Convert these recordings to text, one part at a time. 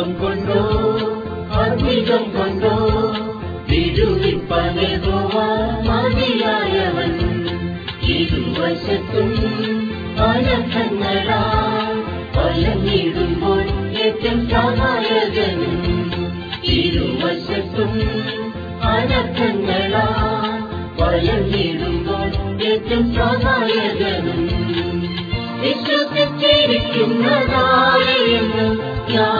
പുഷ്പം കൊണ്ടോ അധികം കൊണ്ടോ മതിയായവൻ. ഇരുവശത്തും അനർത്ഥങ്ങളാ പലങ്ങിടുമ്പോൾ ഏറ്റവും സഹായകനും. ഇരുവശത്തും അനർത്ഥങ്ങളാ പലങ്ങിടുമ്പോൾ ഏറ്റവും സഹായകനും. വിശ്വസിച്ചിരിക്കുന്നതായെന്ന് ഞാൻ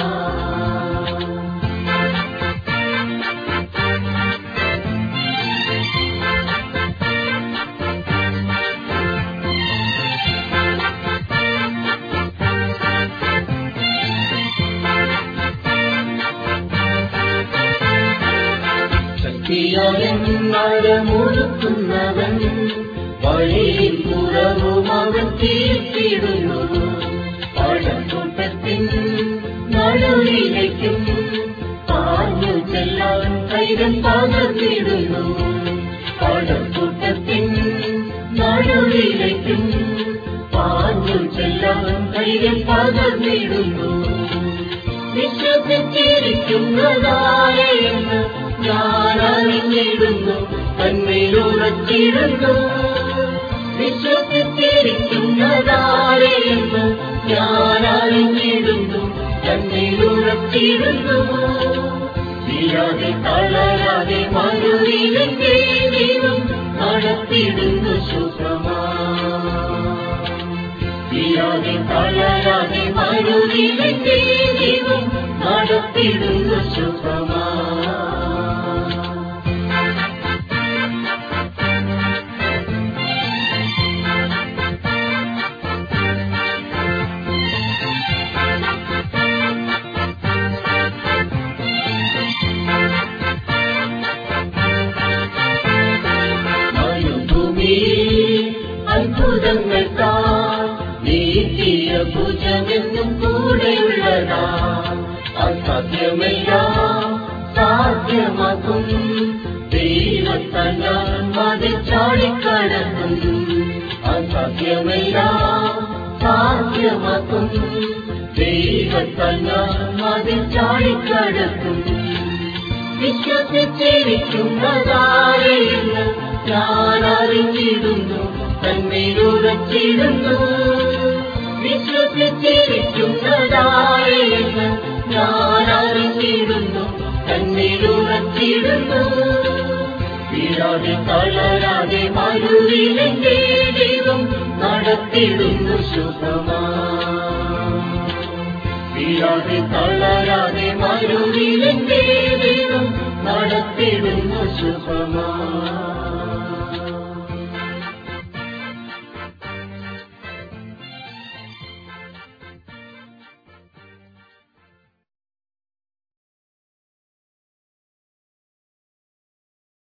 ശക്തിയാലെന്നരമുറുക്കുന്നവൻ വഴിയിൽ പുറവും അവൻ തീർത്തിടുന്നു. പഴക്കൂട്ടത്തിൻ നടുവിലേക്കും പാഞ്ഞു ചെല്ലാൻ കൈകൾ പകർത്തിടുന്നു. പഴക്കൂട്ടത്തിൻ നടുവിലേക്കും പാഞ്ഞു ചെല്ലാൻ കൈകൾ പകർന്നിടുന്നു വിശ്വസിച്ചിരിക്കുന്നതായെന്ന് ഞാൻ അറിഞ്ഞിടുന്നു വിശ്വസിച്ചിരിക്കുന്നതാരെയെന്ന് അറിഞ്ഞിടുന്നു തന്മേലുറച്ചിടുന്നു തീരാതെ തളരാതെ മരുവിലെന്റെ ദൈവം നടത്തിടുന്നു ശുഭമാ തീരാതെ തളരാതെ മരുവിലെന്റെ ദൈവം നടത്തിടുന്നു ശുഭമാ അത്ഭുതങ്ങൾക്കാ നീക്കിയ ഭുജമെന്നും കൂടെയുള്ളതാ. അസാധ്യമെല്ലാം സാധ്യമാക്കും ദൈവത്തന്ന മതി ചാടിക്കടക്കും. അസാധ്യമെല്ലാം സാധ്യമാക്കും ദൈവത്തന്ന മതി ചാടിക്കടക്കും. വിശ്വസിച്ചിരിക്കുന്നതാരെയെന്ന് ഞാൻ അറിഞ്ഞിടുന്നു തന്നിലുറച്ചിടുന്നു. വിശ്വസിച്ചിരിക്കുന്നതാരെയെന്ന് ഞാൻ തളരാതെ മരുവിലെന്റെ ദൈവം ശുഭമാ. വീരാതെ തളരാതെ മരുവിലെന്റെ ദൈവം ശുഭമാ.